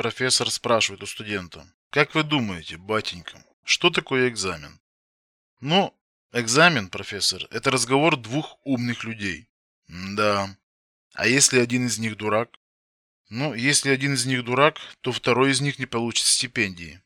профессор спрашивает у студента. Как вы думаете, батенька, что такое экзамен? Ну, экзамен, профессор, это разговор двух умных людей. да. А если один из них дурак? Ну, если один из них дурак, то второй из них не получит стипендии.